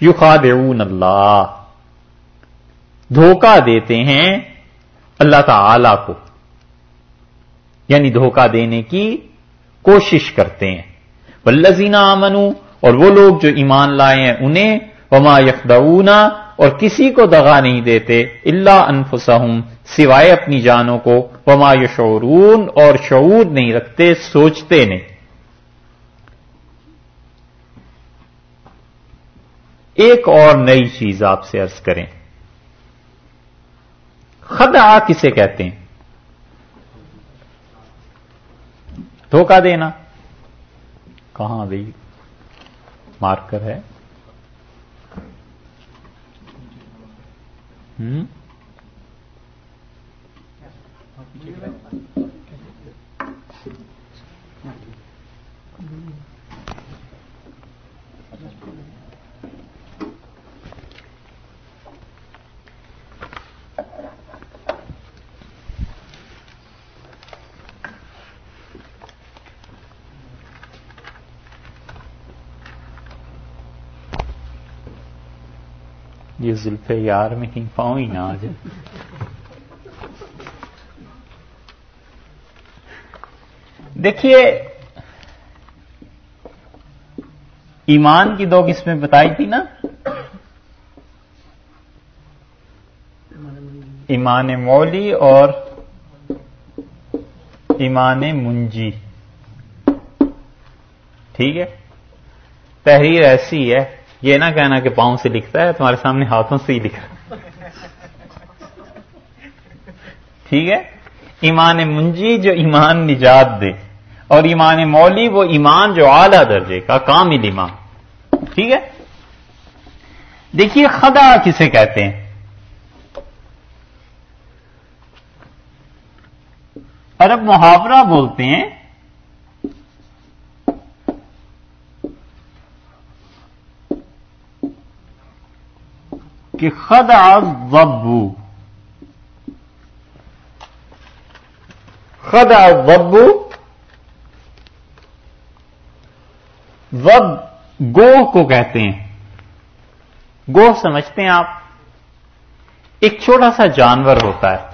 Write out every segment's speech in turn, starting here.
یخادعون اللہ۔ دھوکہ دیتے ہیں اللہ تعالی کو۔ یعنی دھوکہ دینے کی کوشش کرتے ہیں۔ والذین آمنو اور وہ لوگ جو ایمان لائے ہیں انہیں، وما یخدعونا اور کسی کو دغا نہیں دیتے اللہ انفسہم، سوائے اپنی جانوں کو۔ وما یشعرون، اور شعور نہیں رکھتے، سوچتے نہیں۔ ایک اور نئی چیز آپ سے ارض کریں۔ خدا کسے کہتے ہیں؟ دھوکہ دینا۔ کہاں بھی مارکر ہے۔ ہوں یہ زلف یار میں کہیں پاؤں ہی نہ آ جائے۔ دیکھیے، ایمان کی دو قسمیں بتائی تھی نا۔ ایمان مولی اور ایمان منجی۔ ٹھیک ہے؟ تحریر ایسی ہے۔ یہ نہ کہنا کہ پاؤں سے لکھتا ہے، تمہارے سامنے ہاتھوں سے ہی لکھا ٹھیک ہے؟ ایمان منجی جو ایمان نجات دے، اور ایمان مولی وہ ایمان جو اعلی درجے کا، کامل ایمان۔ ٹھیک ہے؟ دیکھیے خدا کسے کہتے ہیں؟ عرب محاورہ بولتے ہیں کہ خدا وبو خدا وبو وب گوہ کو کہتے ہیں۔ گوہ سمجھتے ہیں آپ۔ ایک چھوٹا سا جانور ہوتا ہے۔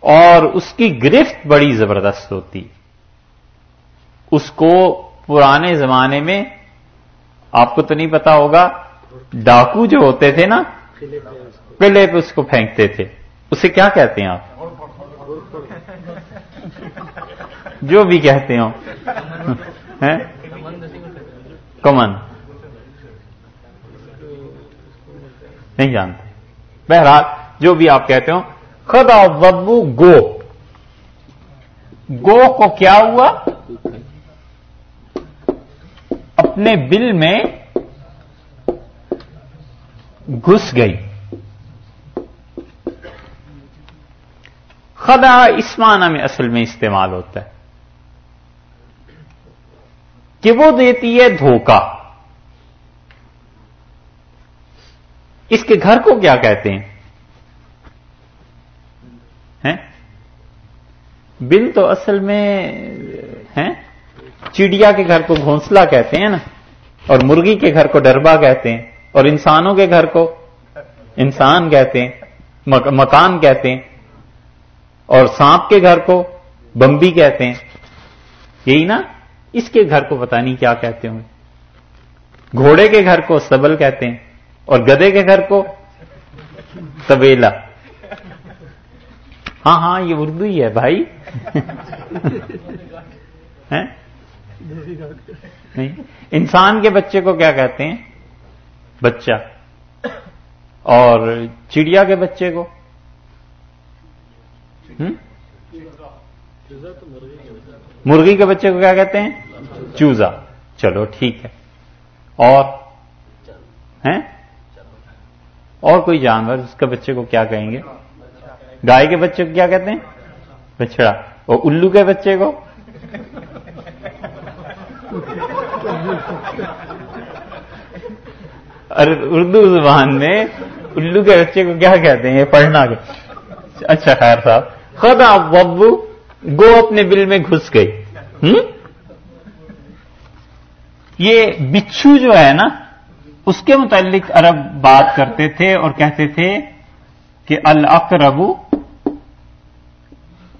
اور اس کی گرفت بڑی زبردست ہوتی۔ اس کو پرانے زمانے میں آپ کو تو نہیں پتا ہوگا ڈاکو جو ہوتے تھے نا قلعے پہ اس کو۔ پھینکتے تھے۔ اسے کیا کہتے ہیں آپ؟ جو بھی کہتے ہو کمن نہیں جانتے۔ بہرحال جو بھی آپ کہتے ہو خدا وبو گو۔ گو کو کیا ہوا؟ اپنے بل میں گھس گئی۔ خدا اس معنی میں اصل میں استعمال ہوتا ہے۔ کہ وہ دیتی ہے دھوکہ اس کے گھر کو کیا کہتے ہیں؟ بل تو اصل میں، ہیں؟ چڑیا کے گھر کو گھونسلہ کہتے ہیں نا، اور مرغی کے گھر کو ڈربا کہتے ہیں۔ اور انسانوں کے گھر کو انسان کہتے ہیں مکان کہتے ہیں، اور سانپ کے گھر کو بمبی کہتے ہیں۔ یہی نا، اس کے گھر کو پتا نہیں کیا کہتے ہوں گھوڑے کے گھر کو سبل کہتے ہیں، اور گدے کے گھر کو طویلا۔ ہاں ہاں یہ اردو ہی ہے بھائی۔ انسان کے بچے کو کیا کہتے ہیں؟ بچہ اور چڑیا کے بچے کو مرغی کے بچے کو کیا کہتے ہیں؟ چوزا۔ چلو ٹھیک ہے۔ اور؟ ہیں؟ اور کوئی جانور اس کے بچے کو کیا کہیں گے؟ گائے کے بچے کو کیا کہتے ہیں؟ بچڑا اور الو کے بچے کو؟ اردو زبان میں الو کے بچے کو کیا کہتے ہیں؟ یہ پڑھنا کے اچھا خیر صاحب۔ خدا ببو گو اپنے بل میں گھس گئی۔ یہ بچھو جو ہے نا، اس کے متعلق عرب بات کرتے تھے اور کہتے تھے کہ الاقربو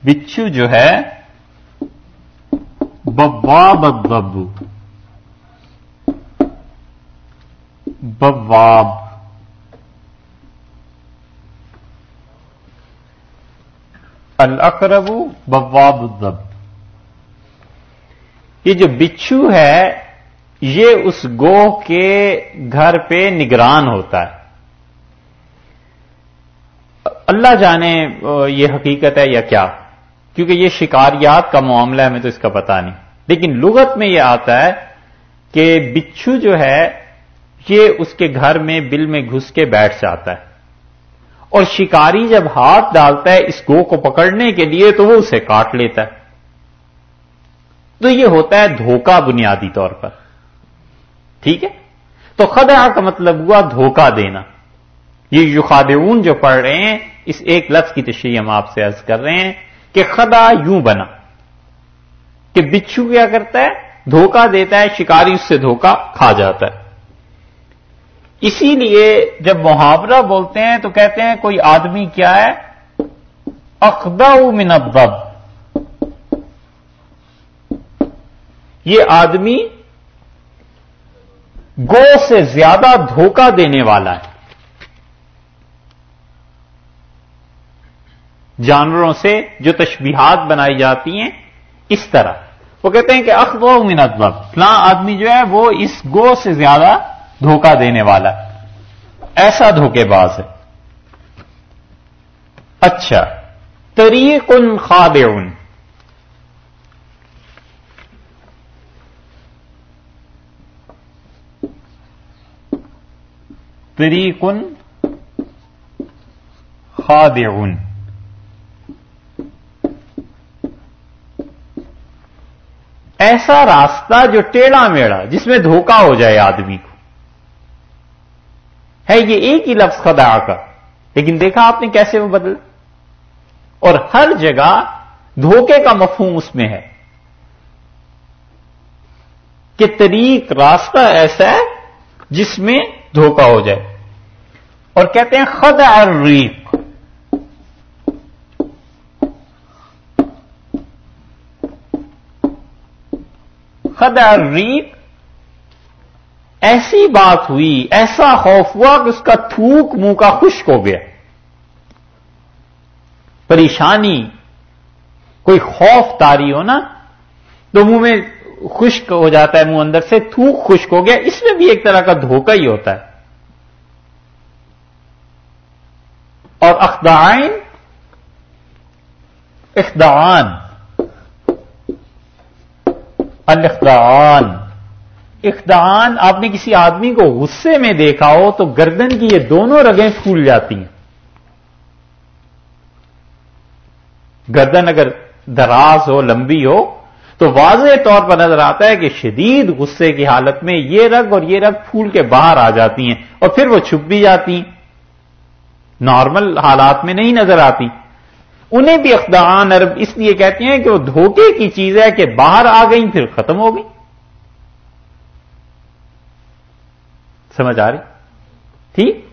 بچھو جو ہے بواب ببو بواب۔ الاقرب بواب الضب یہ جو بچھو ہے، یہ اس گوہ کے گھر پہ نگران ہوتا ہے۔ اللہ جانے، یہ حقیقت ہے یا کیا؟ کیونکہ یہ شکاریات کا معاملہ ہے، ہمیں تو اس کا پتا نہیں۔ لیکن لغت میں یہ آتا ہے کہ بچھو جو ہے یہ اس کے گھر میں بل میں گھس کے بیٹھ جاتا ہے۔ اور شکاری جب ہاتھ ڈالتا ہے اس گو کو پکڑنے کے لیے تو وہ اسے کاٹ لیتا ہے۔ تو یہ ہوتا ہے دھوکہ بنیادی طور پر۔ ٹھیک ہے؟ تو خدعہ کا مطلب ہوا دھوکہ دینا۔ یہ یخادعون جو پڑھ رہے ہیں، اس ایک لفظ کی تشریح ہم آپ سے عرض کر رہے ہیں کہ خدا یوں بنا۔ کہ بچھو کیا کرتا ہے؟ دھوکہ دیتا ہے، شکاری اس سے دھوکہ کھا جاتا ہے۔ اسی لیے جب محاورہ بولتے ہیں تو کہتے ہیں کوئی آدمی کیا ہے؟ اخدا من الضب. یہ آدمی گو سے زیادہ دھوکہ دینے والا ہے۔ جانوروں سے جو تشبیہات بنائی جاتی ہیں، اس طرح۔ وہ کہتے ہیں کہ اخ و منت فلاں آدمی جو ہے وہ اس گو سے زیادہ دھوکہ دینے والا ایسا دھوکے باز ہے۔ اچھا طریق ان خواب طریق ان خواب ایسا راستہ جو ٹیڑھا میڑا، جس میں دھوکا ہو جائے آدمی کو۔ ہے یہ ایک ہی لفظ خدا کا۔ لیکن دیکھا آپ نے کیسے وہ بدل اور ہر جگہ دھوکے کا مفہوم اس میں ہے۔ کہ طریق راستہ ایسا ہے جس میں دھوکا ہو جائے۔ اور کہتے ہیں خد ریق خد ریق ایسی بات ہوئی، ایسا خوف ہوا کہ اس کا تھوک منہ کا خشک ہو گیا۔ پریشانی، کوئی خوف تاری ہو نا، تو منہ میں خشک ہو جاتا ہے، منہ اندر سے تھوک خشک ہو گیا۔ اس میں بھی ایک طرح کا دھوکہ ہی ہوتا ہے۔ اور اخدائن اخدان الاخدان اخدان آپ نے کسی آدمی کو غصے میں دیکھا ہو تو گردن کی یہ دونوں رگیں پھول جاتی ہیں۔ گردن اگر دراز ہو، لمبی ہو، تو واضح طور پر نظر آتا ہے کہ شدید غصے کی حالت میں یہ رگ اور یہ رگ پھول کے باہر آ جاتی ہیں اور پھر وہ چھپ بھی جاتی ہیں۔ نارمل حالات میں نہیں نظر آتی۔ انہیں بھی اقدان عرب اس لیے کہتے ہیں کہ وہ دھوکے کی چیز ہے کہ باہر آ گئی پھر ختم ہو گئی سمجھ آ رہی؟ ٹھیک؟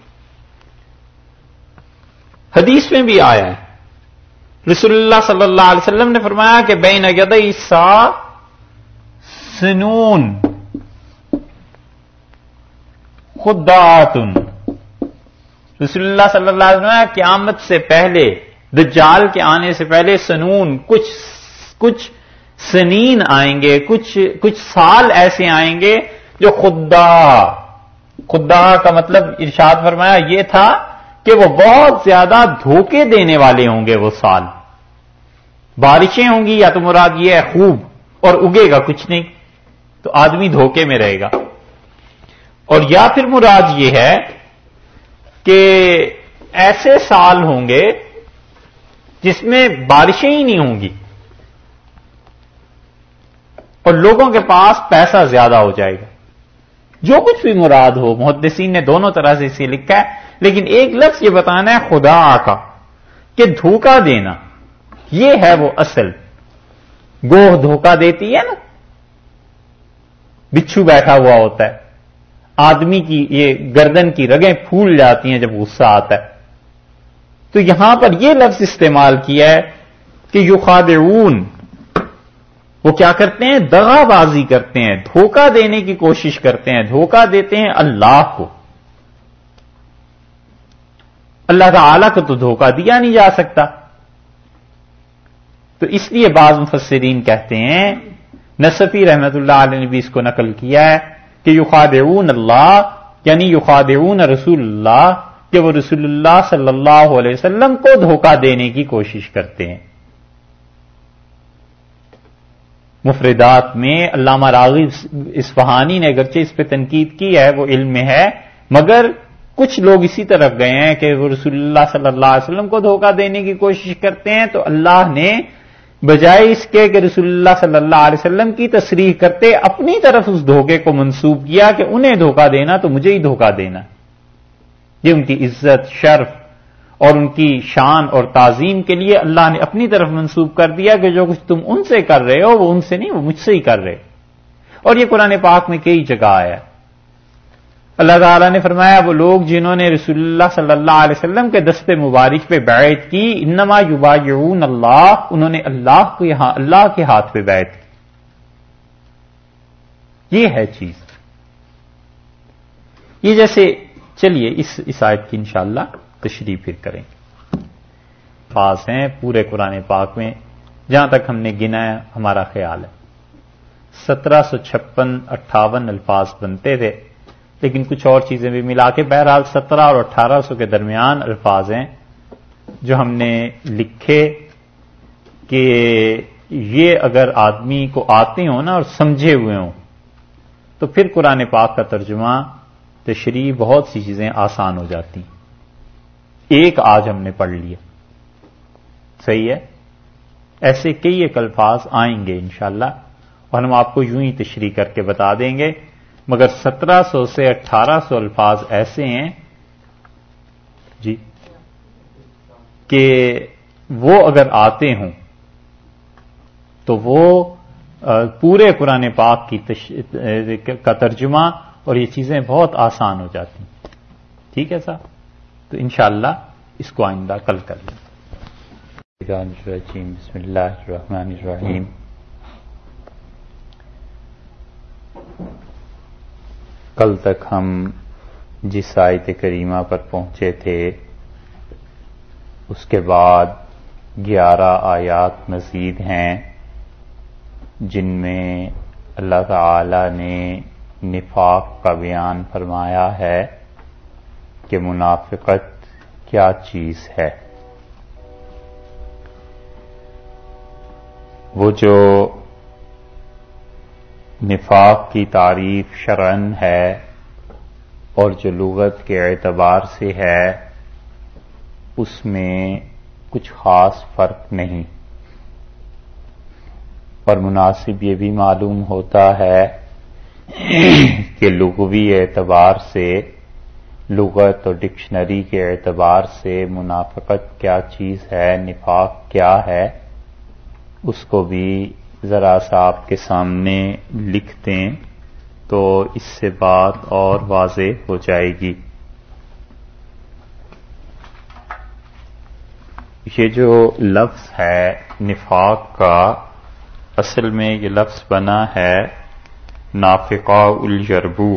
حدیث میں بھی آیا ہے۔ رسول اللہ صلی اللہ علیہ وسلم نے فرمایا کہ بین سا سنون۔ خداتن۔ رسول اللہ صلی اللہ علیہ وسلم قیامت سے پہلے، دجال کے آنے سے پہلے سنون، کچھ کچھ سنین آئیں گے، کچھ کچھ سال ایسے آئیں گے جو خدا خدا کا مطلب ارشاد فرمایا یہ تھا کہ وہ بہت زیادہ دھوکے دینے والے ہوں گے وہ سال۔ بارشیں ہوں گی یا تو مراد یہ ہے خوب اور اگے گا کچھ نہیں، تو آدمی دھوکے میں رہے گا۔ اور یا پھر مراد یہ ہے کہ ایسے سال ہوں گے جس میں بارشیں ہی نہیں ہوں گی اور لوگوں کے پاس پیسہ زیادہ ہو جائے گا۔ جو کچھ بھی مراد ہو، محدثین نے دونوں طرح سے اسے لکھا ہے، لیکن ایک لفظ یہ بتانا ہے خدا کا، کہ دھوکہ دینا، یہ ہے وہ اصل۔ گوہ دھوکہ دیتی ہے نا، بچھو بیٹھا ہوا ہوتا ہے، آدمی کی یہ گردن کی رگیں پھول جاتی ہیں جب غصہ آتا ہے۔ تو یہاں پر یہ لفظ استعمال کیا ہے کہ یو وہ کیا کرتے ہیں؟ دغا بازی کرتے ہیں، دھوکہ دینے کی کوشش کرتے ہیں، دھوکہ دیتے ہیں اللہ کو۔ اللہ تعالی کو تو دھوکہ دیا نہیں جا سکتا۔ تو اس لیے بعض مفسرین کہتے ہیں، نصفی رحمت اللہ علیہ نے بھی اس کو نقل کیا ہے کہ یخادعون اللہ یعنی یخادعون رسول اللہ، کہ وہ رسول اللہ صلی اللہ علیہ وسلم کو دھوکہ دینے کی کوشش کرتے ہیں۔ مفردات میں علامہ راغب اسفہانی نے اگرچہ اس پہ تنقید کی ہے، وہ علم میں ہے، مگر کچھ لوگ اسی طرف گئے ہیں کہ وہ رسول اللہ صلی اللہ علیہ وسلم کو دھوکہ دینے کی کوشش کرتے ہیں تو اللہ نے بجائے اس کے کہ رسول اللہ صلی اللہ علیہ وسلم کی تصریح کرتے اپنی طرف اس دھوکے کو منسوب کیا کہ انہیں دھوکہ دینا تو مجھے ہی دھوکہ دینا۔ یہ ان کی عزت، شرف اور ان کی شان اور تعظیم کے لیے اللہ نے اپنی طرف منسوب کر دیا کہ جو کچھ تم ان سے کر رہے ہو وہ ان سے نہیں، وہ مجھ سے ہی کر رہے۔ اور یہ قرآن پاک میں کئی جگہ آیا۔ اللہ تعالیٰ نے فرمایا، وہ لوگ جنہوں نے رسول اللہ صلی اللہ علیہ وسلم کے دست مبارک پہ بیعت کی، انما یبایعون اللہ، انہوں نے اللہ کو یہاں، اللہ کے ہاتھ پہ بیعت کی۔ یہ ہے چیز۔ یہ جیسے، چلیے اس آیت کی انشاءاللہ۔ تشریح پھر کریں۔ پاس ہیں پورے قرآن پاک میں، جہاں تک ہم نے گنا ہے، ہمارا خیال ہے۔ سترہ سو چھپن اٹھاون الفاظ بنتے تھے، لیکن کچھ اور چیزیں بھی ملا کے بہرحال سترہ اور اٹھارہ سو کے درمیان الفاظ ہیں، جو ہم نے لکھے کہ یہ اگر آدمی کو آتے ہوں نا اور سمجھے ہوئے ہوں، تو پھر قرآن پاک کا ترجمہ، تشریح، بہت سی چیزیں آسان ہو جاتی۔ ایک آج ہم نے پڑھ لیا صحیح ہے؟ ایسے کئی ایک الفاظ آئیں گے انشاءاللہ، اور ہم آپ کو یوں ہی تشریح کر کے بتا دیں گے۔ مگر سترہ سو سے اٹھارہ سو الفاظ ایسے ہیں جی کہ وہ اگر آتے ہوں تو وہ پورے قرآن پاک کی تش... کا ترجمہ اور یہ چیزیں بہت آسان ہو جاتی۔ ٹھیک ہے صاحب؟ تو انشاءاللہ اس کو آئندہ کل کر لیں۔ بسم اللہ الرحمن الرحیم۔ کل تک ہم جس آیت کریمہ پر پہنچے تھے، اس کے بعد گیارہ آیات مزید ہیں، جن میں اللہ تعالی نے نفاق کا بیان فرمایا ہے۔ کہ منافقت کیا چیز ہے؟ وہ جو نفاق کی تعریف شرن ہے اور جو لغت کے اعتبار سے ہے، اس میں کچھ خاص فرق نہیں۔ اور مناسب یہ بھی معلوم ہوتا ہے کہ لغوی اعتبار سے لغت اور ڈکشنری کے اعتبار سے منافقت کیا چیز ہے؟ نفاق کیا ہے؟ اس کو بھی ذرا سا آپ کے سامنے لکھ دیں تو اس سے بات اور واضح ہو جائے گی۔ یہ جو لفظ ہے نفاق کا، اصل میں یہ لفظ بنا ہے نافقا الجربو۔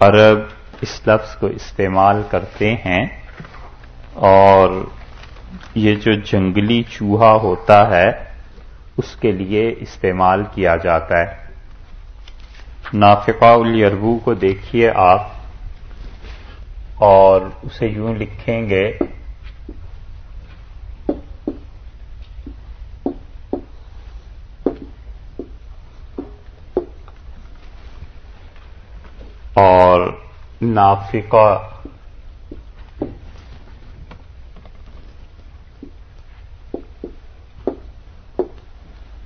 عرب اس لفظ کو استعمال کرتے ہیں اور یہ جو جنگلی چوہا ہوتا ہے، اس کے لیے استعمال کیا جاتا ہے۔ نافقہ الیربو کو دیکھیے آپ اور اسے یوں لکھیں گے نافقہ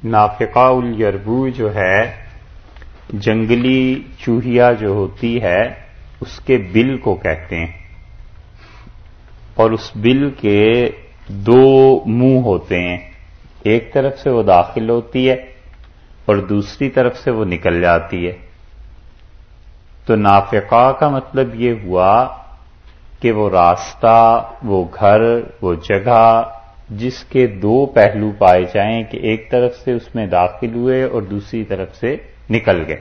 نافقا الیربو جو ہے، جنگلی چوہیا جو ہوتی ہے، اس کے بل کو کہتے ہیں۔ اور اس بل کے دو منہ ہوتے ہیں۔ ایک طرف سے وہ داخل ہوتی ہے اور دوسری طرف سے وہ نکل جاتی ہے۔ تو نافقہ کا مطلب یہ ہوا کہ وہ راستہ، وہ گھر، وہ جگہ جس کے دو پہلو پائے جائیں کہ ایک طرف سے اس میں داخل ہوئے اور دوسری طرف سے نکل گئے۔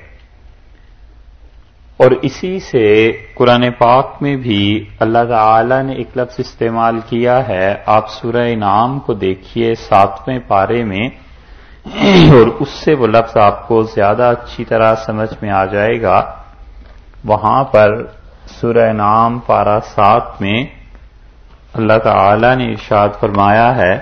اور اسی سے قرآن پاک میں بھی اللہ تعالی نے ایک لفظ استعمال کیا ہے۔ آپ سورہ نام کو دیکھیے ساتویں پارے میں اور اس سے وہ لفظ آپ کو زیادہ اچھی طرح سمجھ میں آ جائے گا۔ وہاں پر سورہ نام پارا سات میں اللہ تعالی نے ارشاد فرمایا ہے۔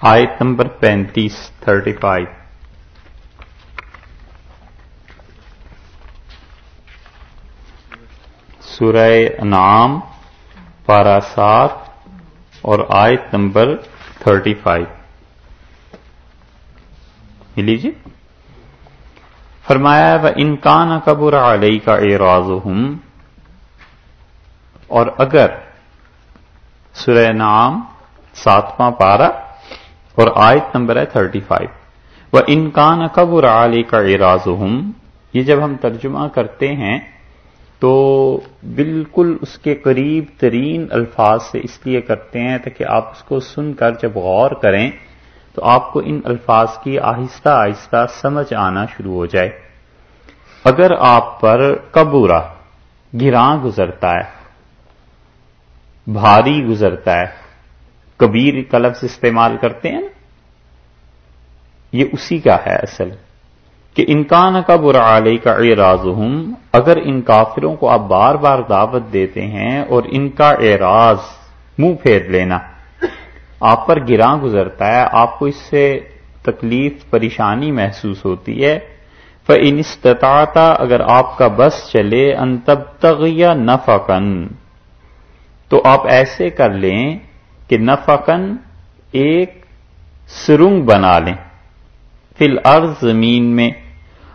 آیت نمبر پینتیس، تھرٹی فائیو۔ سورہ نام پارا سات اور آیت نمبر تھرٹی فائیو۔ لیجیے۔ فرمایا و انکان قبر علیہ کا اعراض اور اگر سورہ نام ساتواں پارا اور آیت نمبر ہے تھرٹی فائیو وہ انکان قبر علی کا اعراض یہ جب ہم ترجمہ کرتے ہیں تو بالکل اس کے قریب ترین الفاظ سے اس لیے کرتے ہیں تاکہ آپ اس کو سن کر جب غور کریں تو آپ کو ان الفاظ کی آہستہ آہستہ سمجھ آنا شروع ہو جائے۔ اگر آپ پر کبورا گراں گزرتا ہے، بھاری گزرتا ہے، کبیر کا لفظ استعمال کرتے ہیں نا، یہ اسی کا ہے اصل کہ انکان کا برا علیہ کا اعراض اگر ان کافروں کو آپ بار بار دعوت دیتے ہیں اور ان کا اعراض منہ پھیر لینا آپ پر گراں گزرتا ہے، آپ کو اس سے تکلیف، پریشانی محسوس ہوتی ہے۔ انستطاعتا اگر آپ کا بس چلے ان تب تغیا نفقن تو آپ ایسے کر لیں کہ نفقن ایک سرنگ بنا لیں۔ فل ارض زمین میں۔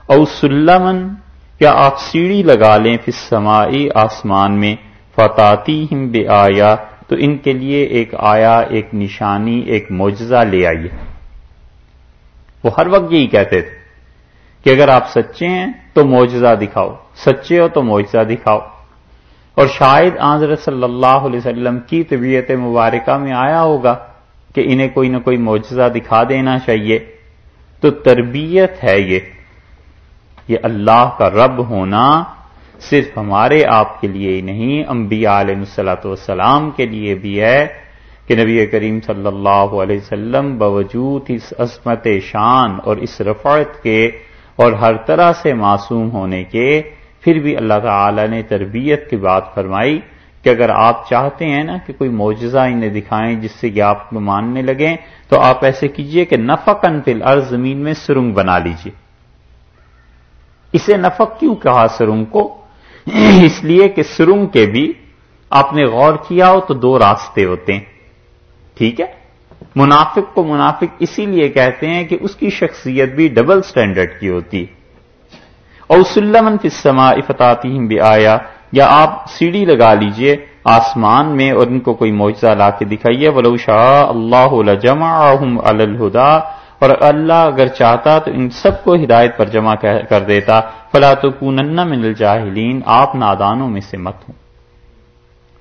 او سلمن یا آپ سیڑھی لگا لیں۔ پھر سمائی آسمان میں۔ فتاتی ہم بے آیا تو ان کے لیے ایک آیا، ایک نشانی، ایک معجزہ لے آئیے۔ وہ ہر وقت یہی کہتے تھے کہ اگر آپ سچے ہیں تو معجزہ دکھاؤ، سچے ہو تو معجزہ دکھاؤ۔ اور شاید آضر صلی اللہ علیہ وسلم کی طبیعت مبارکہ میں آیا ہوگا کہ انہیں کوئی نہ کوئی معجزہ دکھا دینا چاہیے۔ تو تربیت ہے یہ یہ اللہ کا رب ہونا صرف ہمارے آپ کے لیے ہی نہیں، انبیاء علیہ السلاۃ والسلام کے لیے بھی ہے کہ نبی کریم صلی اللہ علیہ وسلم باوجود اس عصمت شان اور اس رفعت کے اور ہر طرح سے معصوم ہونے کے، پھر بھی اللہ تعالی نے تربیت کی بات فرمائی کہ اگر آپ چاہتے ہیں نا کہ کوئی معجزہ انہیں دکھائیں جس سے کہ آپ کو ماننے لگیں، تو آپ ایسے کیجیے کہ نفقن فل ارض زمین میں سرنگ بنا لیجیے۔ اسے نفق کیوں کہا سرنگ کو؟ اس لیے کہ سرنگ کے بھی آپ نے غور کیا ہو تو دو راستے ہوتے ہیں۔ ٹھیک ہے؟ منافق کو منافق اسی لیے کہتے ہیں کہ اس کی شخصیت بھی ڈبل سٹینڈرڈ کی ہوتی۔ اور سلمن فسما افتاتی بھی آیا یا آپ سیڑھی لگا لیجیے آسمان میں اور ان کو کوئی معجزہ لا کے دکھائیے۔ ولو شاہ اللہ جمع الہدا اور اللہ اگر چاہتا تو ان سب کو ہدایت پر جمع کر دیتا۔ فلا تو کونن من الجاہلین، آپ نادانوں میں سے مت ہوں۔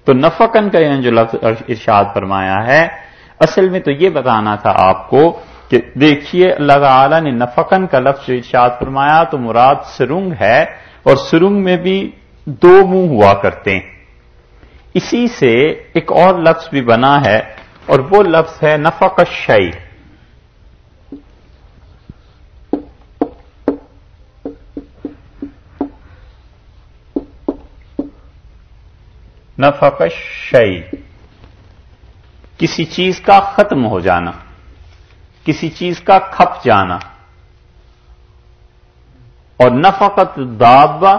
تو نفقن کا جو لفظ ارشاد فرمایا ہے۔ اصل میں تو یہ بتانا تھا آپ کو کہ دیکھیے اللہ تعالی نے نفقن کا لفظ ارشاد فرمایا تو مراد سرنگ ہے اور سرنگ میں بھی دو منہ ہوا کرتے ہیں۔ اسی سے ایک اور لفظ بھی بنا ہے اور وہ لفظ ہے نفق شعی نفقش شعی کسی چیز کا ختم ہو جانا کسی چیز کا کھپ جانا اور نفقت دابا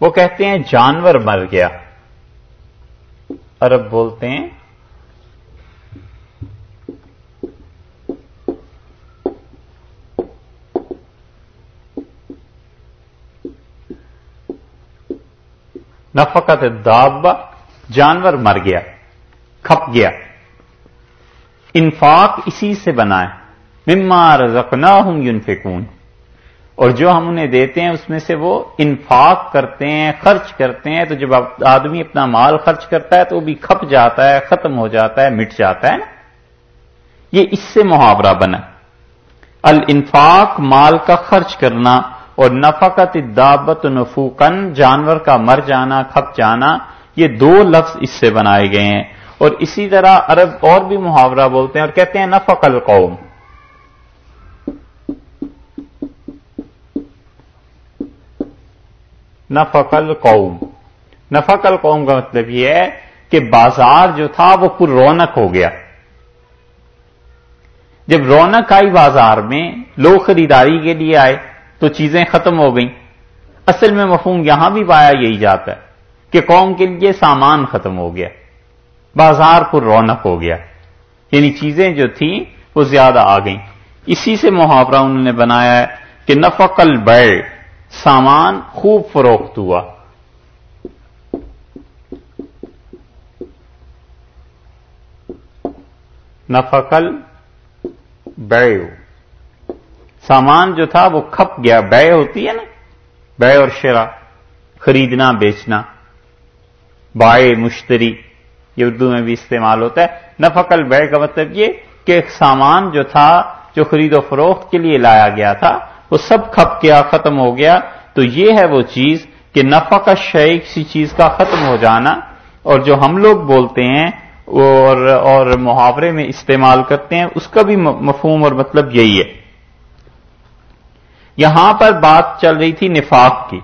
وہ کہتے ہیں جانور مر گیا عرب بولتے ہیں نفقت دابا جانور مر گیا، کھپ گیا۔ انفاق اسی سے بنا ہے مما رزقناہم ينفقون اور جو ہم انہیں دیتے ہیں، اس میں سے وہ انفاق کرتے ہیں، خرچ کرتے ہیں۔ تو جب آدمی اپنا مال خرچ کرتا ہے، تو وہ بھی کھپ جاتا ہے، ختم ہو جاتا ہے، مٹ جاتا ہے نا۔ یہ اس سے محاورہ بنا۔ الانفاق مال کا خرچ کرنا۔ اور نفقت دابت نفوقن جانور کا مر جانا، کھپ جانا، یہ دو لفظ اس سے بنائے گئے ہیں۔ اور اسی طرح عرب اور بھی محاورہ بولتے ہیں اور کہتے ہیں نفق القوم۔ نفق القوم۔ نفق القوم کا مطلب یہ ہے کہ بازار جو تھا وہ پر رونق ہو گیا۔ جب رونق آئی بازار میں، لوگ خریداری کے لیے آئے۔ تو چیزیں ختم ہو گئیں۔ اصل میں مفہوم یہاں بھی پایا یہی جاتا ہے کہ قوم کے لیے سامان ختم ہو گیا، بازار پر رونق ہو گیا۔ یعنی چیزیں جو تھیں وہ زیادہ آ گئیں۔ اسی سے محاورہ انہوں نے بنایا ہے کہ نفقل بیڑ سامان خوب فروخت ہوا۔ نفقل بے سامان جو تھا وہ کھپ گیا بے ہوتی ہے نا۔ بے اور شرا، خریدنا، بیچنا۔ بائے، مشتری، یہ اردو میں بھی استعمال ہوتا ہے۔ نفقل بے کا مطلب یہ کہ سامان جو تھا، جو خرید و فروخت کے لیے لایا گیا تھا، وہ سب کھپ گیا، ختم ہو گیا۔ تو یہ ہے وہ چیز کہ نفع کا شے کسی چیز کا ختم ہو جانا۔ اور جو ہم لوگ بولتے ہیں اور اور محاورے میں استعمال کرتے ہیں، اس کا بھی مفہوم اور مطلب یہی ہے۔ یہاں پر بات چل رہی تھی نفاق کی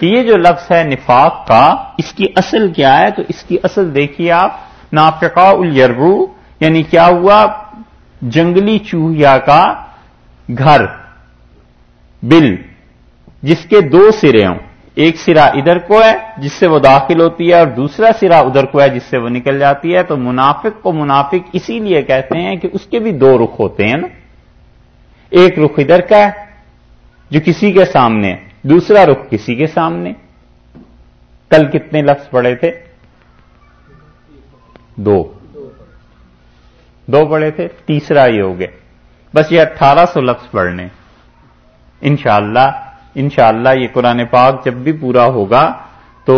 کہ یہ جو لفظ ہے نفاق کا، اس کی اصل کیا ہے؟ تو اس کی اصل دیکھیے آپ نافقا الربو یعنی کیا ہوا؟ جنگلی چوہیا کا گھر، بل، جس کے دو سرے ہوں۔ ایک سرا ادھر کو ہے جس سے وہ داخل ہوتی ہے اور دوسرا سرا ادھر کو ہے جس سے وہ نکل جاتی ہے۔ تو منافق کو منافق اسی لیے کہتے ہیں کہ اس کے بھی دو رخ ہوتے ہیں نا۔ ایک رخ ادھر کا ہے جو کسی کے سامنے، دوسرا رخ کسی کے سامنے۔ کل کتنے لفظ پڑے تھے؟ دو۔ دو پڑے تھے، تیسرا یہ ہو گئے بس یہ اٹھارہ سو لفظ پڑھنے۔ انشاءاللہ انشاءاللہ یہ قرآن پاک جب بھی پورا ہوگا تو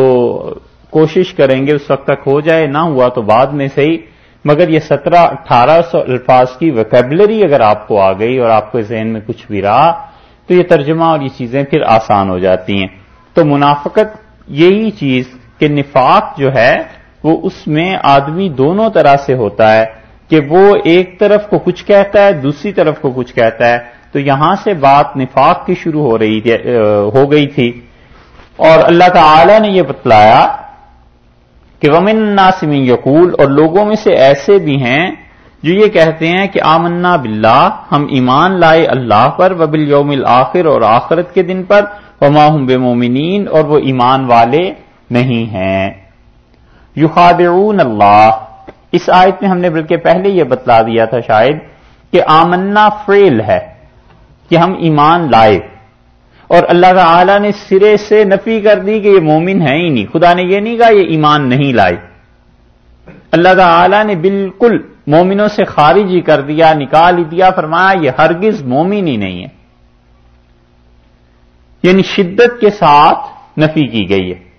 کوشش کریں گے اس وقت تک ہو جائے، نہ ہوا تو بعد میں صحیح۔ مگر یہ سترہ، اٹھارہ سو الفاظ کی ویکیبلری اگر آپ کو آ گئی اور آپ کے ذہن میں کچھ بھی رہا تو یہ ترجمہ اور یہ چیزیں پھر آسان ہو جاتی ہیں۔ تو منافقت یہی چیز کہ نفاق جو ہے وہ اس میں آدمی دونوں طرح سے ہوتا ہے کہ وہ ایک طرف کو کچھ کہتا ہے، دوسری طرف کو کچھ کہتا ہے۔ تو یہاں سے بات نفاق کی شروع ہو رہی تھی ہو گئی تھی۔ اور اللہ تعالی نے یہ بتلایا کہ ومن ناسمی یقول، اور لوگوں میں سے ایسے بھی ہیں جو یہ کہتے ہیں کہ آمنا باللہ، ہم ایمان لائے اللہ پر وبل یوم الآخر اور آخرت کے دن پر، وما ہم بے مومنین اور وہ ایمان والے نہیں ہیں۔ یخادعون اللہ۔ اس آیت میں ہم نے بلکہ پہلے یہ بتلا دیا تھا شاید کہ آمنا فریل ہے کہ ہم ایمان لائے۔ اور اللہ تعالی نے سرے سے نفی کر دی کہ یہ مومن ہے ہی نہیں۔ خدا نے یہ نہیں کہا یہ ایمان نہیں لائے۔ اللہ تعالی نے بالکل مومنوں سے خارج ہی کر دیا، نکال ہی دیا، فرمایا یہ ہرگز مومن ہی نہیں ہے۔ یعنی شدت کے ساتھ نفی کی گئی ہے۔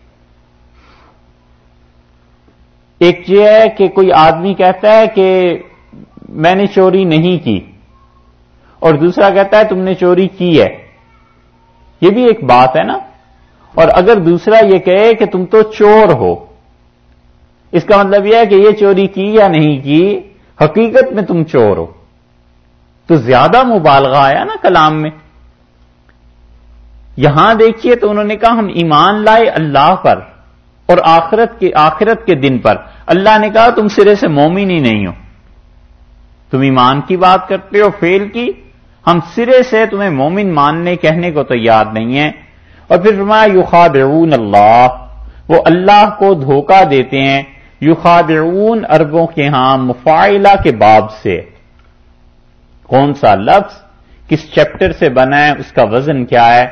ایک یہ ہے کہ کوئی آدمی کہتا ہے کہ میں نے چوری نہیں کی، اور دوسرا کہتا ہے تم نے چوری کی ہے۔ یہ بھی ایک بات ہے نا۔ اور اگر دوسرا یہ کہے کہ تم تو چور ہو، اس کا مطلب یہ ہے کہ یہ چوری کی یا نہیں کی حقیقت میں تم چور ہو۔ تو زیادہ مبالغہ آیا نا کلام میں۔ یہاں دیکھیے تو انہوں نے کہا ہم ایمان لائے اللہ پر اور آخرت کے آخرت کے دن پر۔ اللہ نے کہا تم سرے سے مومن ہی نہیں ہو۔ تم ایمان کی بات کرتے ہو فیل کی۔ ہم سرے سے تمہیں مومن ماننے، کہنے کو تو یاد نہیں ہے اور پھر فرمایا، یخادعون اللہ۔ وہ اللہ کو دھوکہ دیتے ہیں۔ یخادعون اربوں کے ہاں مفائلہ کے باب سے۔ کون سا لفظ؟ کس چیپٹر سے بنا ہے؟ اس کا وزن کیا ہے؟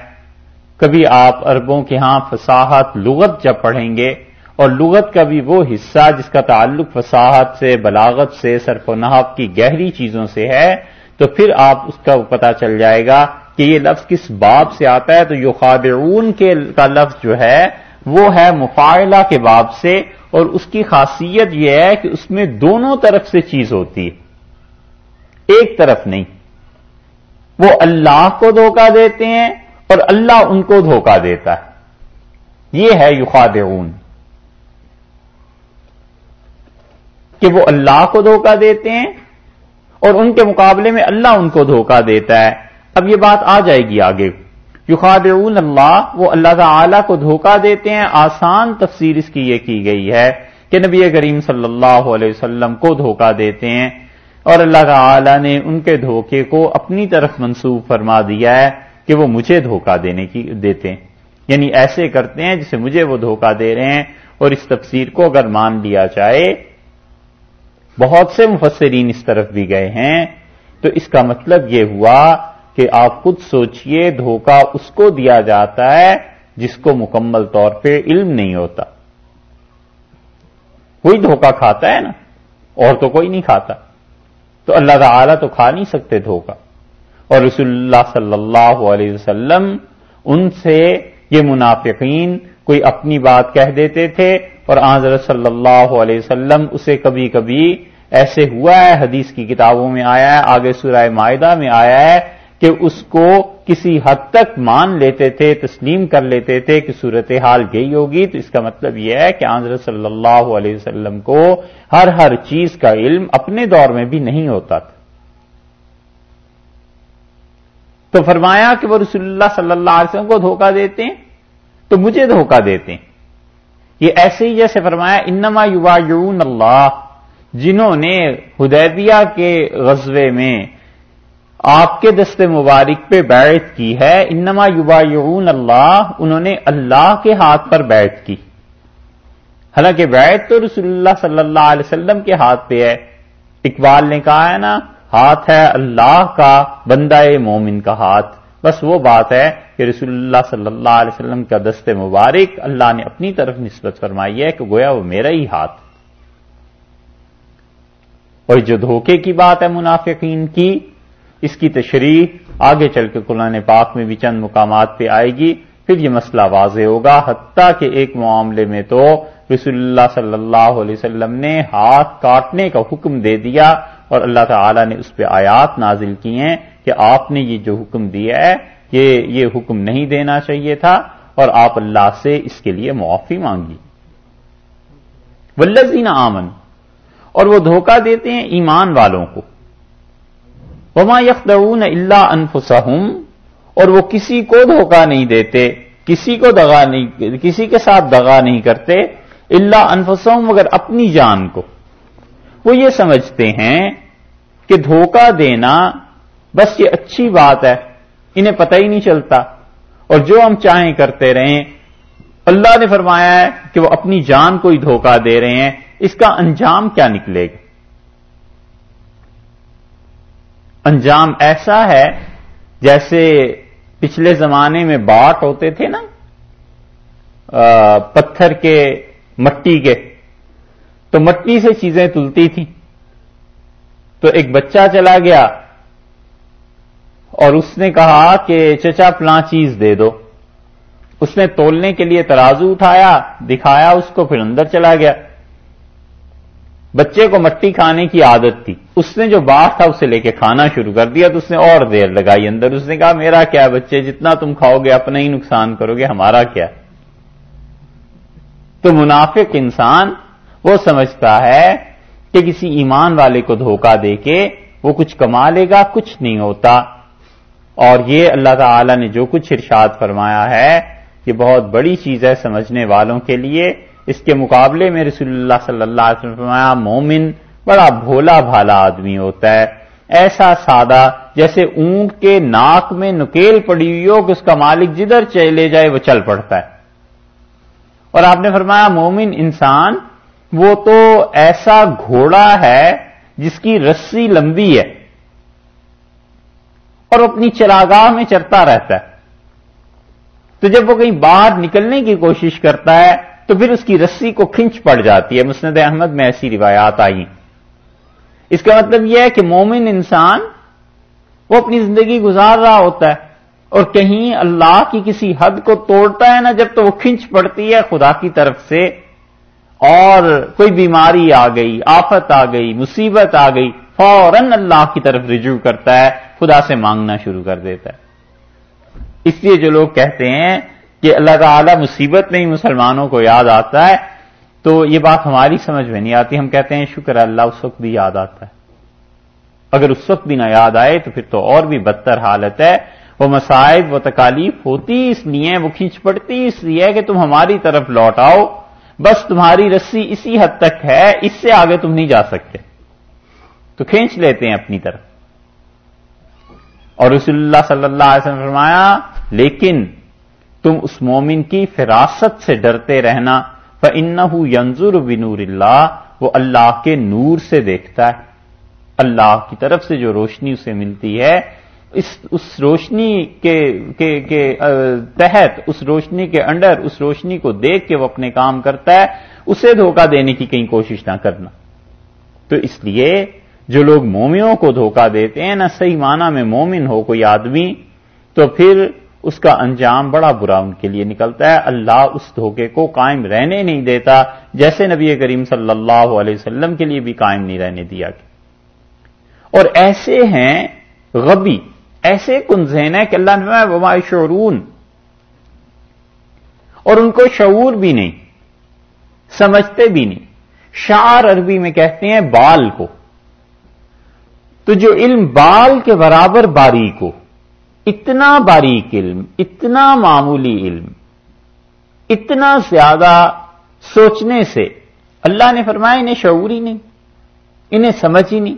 کبھی آپ اربوں کے ہاں فصاحت لغت جب پڑھیں گے، اور لغت کا بھی وہ حصہ جس کا تعلق فصاحت سے، بلاغت سے، صرف و نحب کی گہری چیزوں سے ہے، تو پھر آپ اس کا پتا چل جائے گا کہ یہ لفظ کس باب سے آتا ہے۔ تو یو کے کا لفظ جو ہے وہ ہے مفاعلہ کے باب سے اور اس کی خاصیت یہ ہے کہ اس میں دونوں طرف سے چیز ہوتی ہے۔ ایک طرف نہیں۔ وہ اللہ کو دھوکہ دیتے ہیں اور اللہ ان کو دھوکہ دیتا ہے۔ یہ ہے یخادعون۔ کہ وہ اللہ کو دھوکہ دیتے ہیں اور ان کے مقابلے میں اللہ ان کو دھوکہ دیتا ہے۔ اب یہ بات آ جائے گی آگے۔ یخادعون اللہ، وہ اللہ تعالی کو دھوکہ دیتے ہیں، آسان تفسیر اس کی یہ کی گئی ہے کہ نبی کریم صلی اللہ علیہ وسلم کو دھوکہ دیتے ہیں اور اللہ تعالی نے ان کے دھوکے کو اپنی طرف منسوخ فرما دیا ہے کہ وہ مجھے دھوکہ دینے کی، دیتے ہیں۔ یعنی ایسے کرتے ہیں جسے مجھے وہ دھوکہ دے رہے ہیں اور اس تفسیر کو اگر مان لیا جائے، بہت سے مفسرین اس طرف بھی گئے ہیں۔ تو اس کا مطلب یہ ہوا کہ آپ خود سوچئے، دھوکہ اس کو دیا جاتا ہے جس کو مکمل طور پہ علم نہیں ہوتا۔ کوئی دھوکہ کھاتا ہے نا، اور تو کوئی نہیں کھاتا۔ تو اللہ تعالی تو کھا نہیں سکتے دھوکہ۔ اور رسول اللہ صلی اللہ علیہ وسلم ان سے یہ منافقین کوئی اپنی بات کہہ دیتے تھے، اور حضرت صلی اللہ علیہ وسلم اسے کبھی کبھی ایسے ہوا ہے، حدیث کی کتابوں میں آیا ہے، آگے سورہ معاہدہ میں آیا ہے کہ اس کو کسی حد تک مان لیتے تھے، تسلیم کر لیتے تھے کہ صورت حال گئی ہوگی، تو اس کا مطلب یہ ہے کہ حضرت صلی اللہ علیہ وسلم کو ہر ہر چیز کا علم اپنے دور میں بھی نہیں ہوتا تھا۔ تو فرمایا کہ وہ رسول اللہ صلی اللہ علیہ وسلم کو دھوکہ دیتے ہیں؟ تو مجھے دھوکہ دیتے ہیں۔ یہ ایسے ہی جیسے فرمایا، انما یوایون اللہ، جنہوں نے ہدیبیہ کے غزوے میں آپ کے دست مبارک پہ بیعت کی ہے، انما یوایون اللہ، انہوں نے اللہ کے ہاتھ پر بیعت کی۔ حالانکہ بیعت تو رسول اللہ صلی اللہ علیہ وسلم کے ہاتھ پہ ہے۔ اقبال نے کہا ہے نا، ہاتھ ہے اللہ کا، بندہ مومن کا ہاتھ۔ بس وہ بات ہے کہ رسول اللہ صلی اللہ علیہ وسلم کا دست مبارک اللہ نے اپنی طرف نسبت فرمائی ہے کہ گویا وہ میرا ہی ہاتھ۔ اور جو دھوکے کی بات ہے منافقین کی اس کی تشریح آگے چل کے قرآن پاک میں بھی چند مقامات پہ آئے گی۔ پھر یہ مسئلہ واضح ہوگا۔ حتیٰ کہ ایک معاملے میں تو رسول اللہ صلی اللہ علیہ وسلم نے ہاتھ کاٹنے کا حکم دے دیا اور اللہ تعالی نے اس پہ آیات نازل کی ہیں کہ آپ نے یہ جو حکم دیا ہے، یہ یہ حکم نہیں دینا چاہیے تھا اور آپ اللہ سے اس کے لیے معافی مانگی۔ ولزین آمن اور وہ دھوکہ دیتے ہیں ایمان والوں کو۔ وما یخدعون اللہ انفسہم، اور وہ کسی کو دھوکہ نہیں دیتے، کسی کو دگا نہیں، کسی کے ساتھ دگا نہیں کرتے اللہ انفسہم مگر اپنی جان کو۔ وہ یہ سمجھتے ہیں کہ دھوکہ دینا بس یہ اچھی بات ہے، انہیں پتہ ہی نہیں چلتا۔ اور جو ہم چاہیں کرتے رہیں، اللہ نے فرمایا ہے کہ وہ اپنی جان کو ہی دھوکہ دے رہے ہیں۔ اس کا انجام کیا نکلے گا؟ انجام ایسا ہے جیسے پچھلے زمانے میں باٹ ہوتے تھے نا پتھر کے مٹی کے۔ تو مٹی سے چیزیں تلتی تھیں۔ تو ایک بچہ چلا گیا اور اس نے کہا کہ چچا پلا چیز دے دو۔ اس نے تولنے کے لیے ترازو اٹھایا، دکھایا اس کو، پھر اندر چلا گیا۔ بچے کو مٹی کھانے کی عادت تھی۔ اس نے جو بات تھا، اسے لے کے کھانا شروع کر دیا تو اس نے اور دیر لگائی اندر۔ اس نے کہا، میرا کیا بچے؟ جتنا تم کھاؤ گے، اپنا ہی نقصان کرو گے، ہمارا کیا تو منافق انسان، وہ سمجھتا ہے کہ کسی ایمان والے کو دھوکہ دے کے وہ کچھ کما لے گا، کچھ نہیں ہوتا۔ اور یہ اللہ تعالی نے جو کچھ ارشاد فرمایا ہے، یہ بہت بڑی چیز ہے سمجھنے والوں کے لیے۔ اس کے مقابلے میں رسول اللہ صلی اللہ علیہ وسلم فرمایا، مومن بڑا بھولا بھالا آدمی ہوتا ہے، ایسا سادہ جیسے اونٹ کے ناک میں نکیل پڑی ہوئی ہو کہ اس کا مالک جدھر چلے جائے وہ چل پڑتا ہے۔ اور آپ نے فرمایا، مومن انسان وہ تو ایسا گھوڑا ہے جس کی رسی لمبی ہے اور اپنی چراگاہ میں چرتا رہتا ہے۔ تو جب وہ کہیں باہر نکلنے کی کوشش کرتا ہے تو پھر اس کی رسی کو کھنچ پڑ جاتی ہے۔ مسند احمد میں ایسی روایات آئی اس کا مطلب یہ ہے کہ مومن انسان وہ اپنی زندگی گزار رہا ہوتا ہے اور کہیں اللہ کی کسی حد کو توڑتا ہے نا جب تو وہ کھنچ پڑتی ہے خدا کی طرف سے اور کوئی بیماری آ گئی، آفت آ گئی، مصیبت آ گئی، فوراً اللہ کی طرف رجوع کرتا ہے، خدا سے مانگنا شروع کر دیتا ہے۔ اس لیے جو لوگ کہتے ہیں کہ اللہ تعالی مصیبت میں ہی مسلمانوں کو یاد آتا ہے، تو یہ بات ہماری سمجھ میں نہیں آتی۔ ہم کہتے ہیں، شکر اللہ، اس وقت بھی یاد آتا ہے۔ اگر اس وقت بھی نہ یاد آئے تو پھر تو اور بھی بدتر حالت ہے۔ وہ مسائب وہ تکالیف ہوتی اس لیے، وہ کھینچ پڑتی اس لیے کہ تم ہماری طرف لوٹ آؤ۔ بس تمہاری رسی اسی حد تک ہے، اس سے آگے تم نہیں جا سکتے۔ تو کھینچ لیتے ہیں اپنی طرف۔ اور رسول اللہ صلی اللہ علیہ وسلم فرمایا، لیکن تم اس مومن کی فراست سے ڈرتے رہنا ان ینظر بنور اللہ وہ اللہ کے نور سے دیکھتا ہے۔ اللہ کی طرف سے جو روشنی اسے ملتی ہے اس اس روشنی کے کے, کے تحت اس روشنی کے انڈر اس روشنی کو دیکھ کے وہ اپنے کام کرتا ہے اسے دھوکہ دینے کی کہیں کوشش نہ کرنا۔ تو اس لیے جو لوگ مومنوں کو دھوکہ دیتے ہیں نہ صحیح معنی میں مومن ہو کوئی آدمی تو پھر اس کا انجام بڑا برا ان کے لیے نکلتا ہے۔ اللہ اس دھوکے کو قائم رہنے نہیں دیتا، جیسے نبی کریم صلی اللہ علیہ وسلم کے لیے بھی قائم نہیں رہنے دیا گیا۔ اور ایسے ہیں غبی، ایسے کنزین ہے کہ اللہ نے وما شعرون۔ اور ان کو شعور بھی نہیں، سمجھتے بھی نہیں۔ شعر عربی میں کہتے ہیں بال کو۔ تو جو علم بال کے برابر باریک ہو اتنا باریک علم، اتنا معمولی علم، اتنا زیادہ سوچنے سے اللہ نے فرمایا انہیں شعور ہی نہیں، انہیں سمجھ ہی نہیں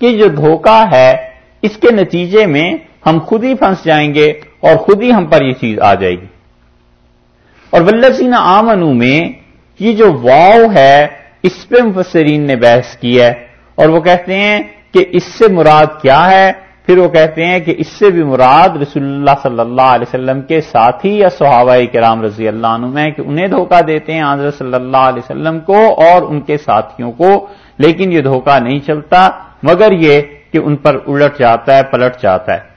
کہ جو دھوکہ ہے، اس کے نتیجے میں ہم خود ہی پھنس جائیں گے اور خود ہی ہم پر یہ چیز آ جائے گی۔ اور ولسین آمنو میں یہ جو واؤ ہے، اس پہ مفسرین نے بحث کی ہے اور وہ کہتے ہیں کہ اس سے مراد کیا ہے؟ پھر وہ کہتے ہیں کہ اس سے بھی مراد رسول اللہ صلی اللہ علیہ وسلم کے ساتھی یا صحابہ کرام رضی اللہ عنہ میں کہ انہیں دھوکہ دیتے ہیں حضرت صلی اللہ علیہ وسلم کو اور ان کے ساتھیوں کو، لیکن یہ دھوکہ نہیں چلتا، مگر یہ کہ ان پر الٹ جاتا ہے، پلٹ جاتا ہے۔